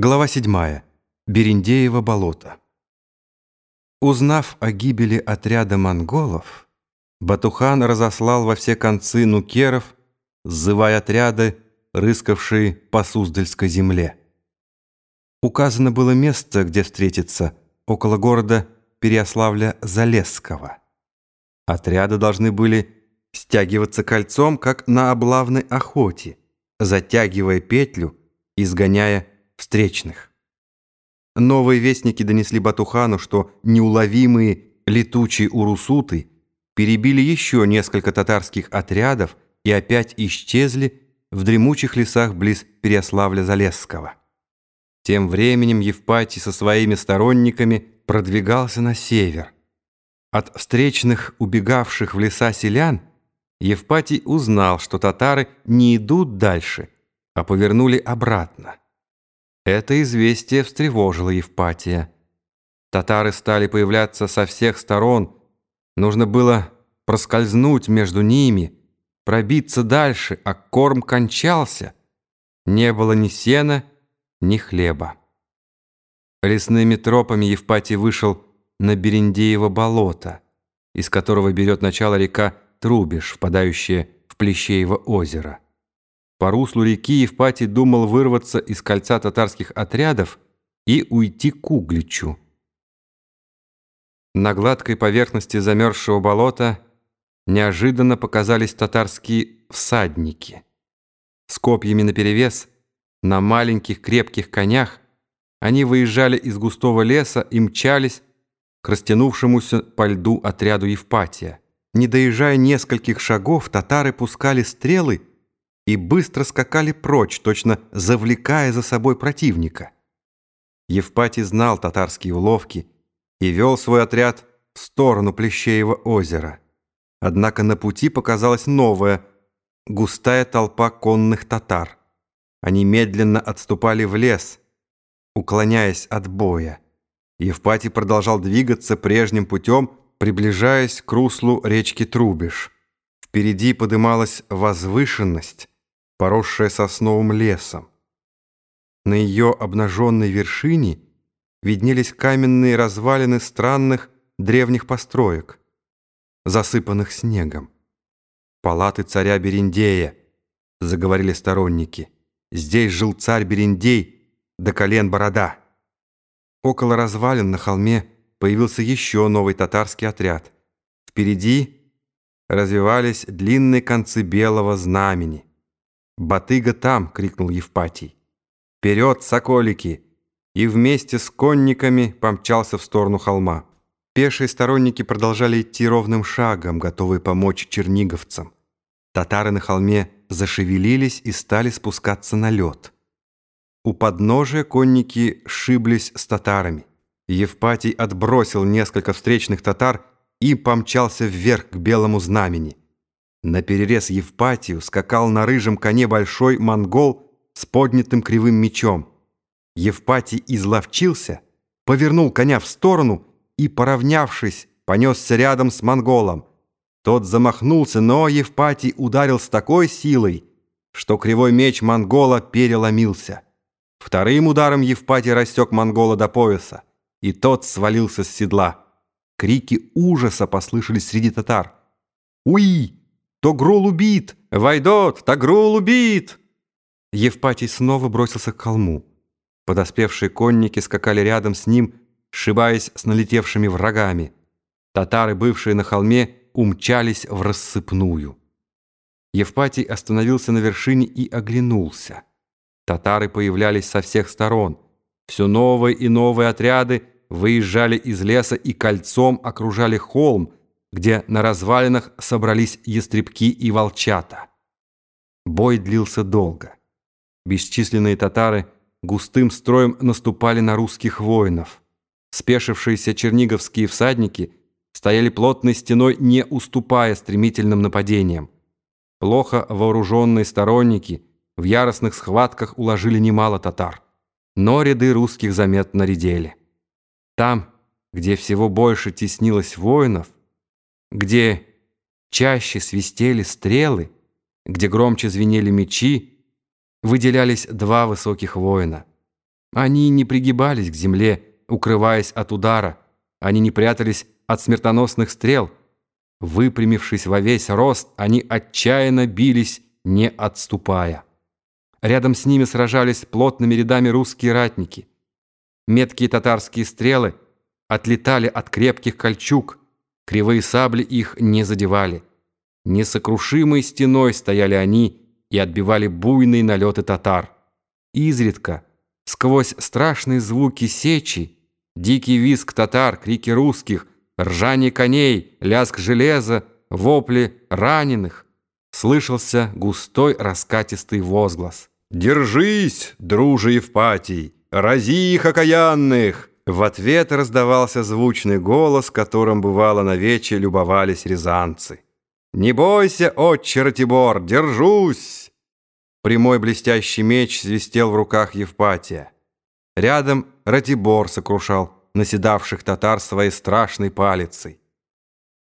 Глава 7. Берендеево болото. Узнав о гибели отряда монголов, Батухан разослал во все концы нукеров, сзывая отряды, рыскавшие по Суздальской земле. Указано было место, где встретиться, около города Переославля-Залесского. Отряды должны были стягиваться кольцом, как на облавной охоте, затягивая петлю, изгоняя встречных. Новые вестники донесли Батухану, что неуловимые летучие урусуты перебили еще несколько татарских отрядов и опять исчезли в дремучих лесах близ Переославля-Залесского. Тем временем Евпатий со своими сторонниками продвигался на север. От встречных убегавших в леса селян Евпатий узнал, что татары не идут дальше, а повернули обратно. Это известие встревожило Евпатия. Татары стали появляться со всех сторон. Нужно было проскользнуть между ними, пробиться дальше, а корм кончался. Не было ни сена, ни хлеба. Лесными тропами Евпатий вышел на Берендеево болото, из которого берет начало река Трубиш, впадающая в Плещеево озеро. По руслу реки Евпатий думал вырваться из кольца татарских отрядов и уйти к Угличу. На гладкой поверхности замерзшего болота неожиданно показались татарские всадники. С копьями наперевес, на маленьких крепких конях, они выезжали из густого леса и мчались к растянувшемуся по льду отряду Евпатия. Не доезжая нескольких шагов, татары пускали стрелы и быстро скакали прочь, точно завлекая за собой противника. Евпатий знал татарские уловки и вел свой отряд в сторону Плещеева озера. Однако на пути показалась новая, густая толпа конных татар. Они медленно отступали в лес, уклоняясь от боя. Евпатий продолжал двигаться прежним путем, приближаясь к руслу речки Трубиш. Впереди подымалась возвышенность, поросшая сосновым лесом. На ее обнаженной вершине виднелись каменные развалины странных древних построек, засыпанных снегом. «Палаты царя Берендея», — заговорили сторонники. «Здесь жил царь Берендей, до колен борода». Около развалин на холме появился еще новый татарский отряд. Впереди развивались длинные концы белого знамени. «Батыга там!» — крикнул Евпатий. «Вперед, соколики!» И вместе с конниками помчался в сторону холма. Пешие сторонники продолжали идти ровным шагом, готовые помочь черниговцам. Татары на холме зашевелились и стали спускаться на лед. У подножия конники шиблись с татарами. Евпатий отбросил несколько встречных татар и помчался вверх к белому знамени. На перерез Евпатию скакал на рыжем коне большой монгол с поднятым кривым мечом. Евпатий изловчился, повернул коня в сторону и, поравнявшись, понесся рядом с монголом. Тот замахнулся, но Евпатий ударил с такой силой, что кривой меч монгола переломился. Вторым ударом Евпатий рассек монгола до пояса, и тот свалился с седла. Крики ужаса послышались среди татар. «Уи! Тогрул убит! Войдот! Тогрул убит!» Евпатий снова бросился к холму. Подоспевшие конники скакали рядом с ним, сшибаясь с налетевшими врагами. Татары, бывшие на холме, умчались в рассыпную. Евпатий остановился на вершине и оглянулся. Татары появлялись со всех сторон. Все новые и новые отряды выезжали из леса и кольцом окружали холм, где на развалинах собрались ястребки и волчата. Бой длился долго. Бесчисленные татары густым строем наступали на русских воинов. Спешившиеся черниговские всадники стояли плотной стеной, не уступая стремительным нападениям. Плохо вооруженные сторонники в яростных схватках уложили немало татар, но ряды русских заметно редели. Там, где всего больше теснилось воинов, где чаще свистели стрелы, где громче звенели мечи, выделялись два высоких воина. Они не пригибались к земле, укрываясь от удара. Они не прятались от смертоносных стрел. Выпрямившись во весь рост, они отчаянно бились, не отступая. Рядом с ними сражались плотными рядами русские ратники. Меткие татарские стрелы отлетали от крепких кольчуг, кривые сабли их не задевали. Несокрушимой стеной стояли они и отбивали буйные налеты татар. Изредка, сквозь страшные звуки сечи, дикий визг татар, крики русских, ржание коней, лязг железа, вопли раненых, слышался густой раскатистый возглас. «Держись, друже Евпатий! Рази их окаянных!» В ответ раздавался звучный голос, которым бывало на вече любовались рязанцы. «Не бойся, отче Ратибор, держусь!» Прямой блестящий меч свистел в руках Евпатия. Рядом Ратибор сокрушал наседавших татар своей страшной палицей.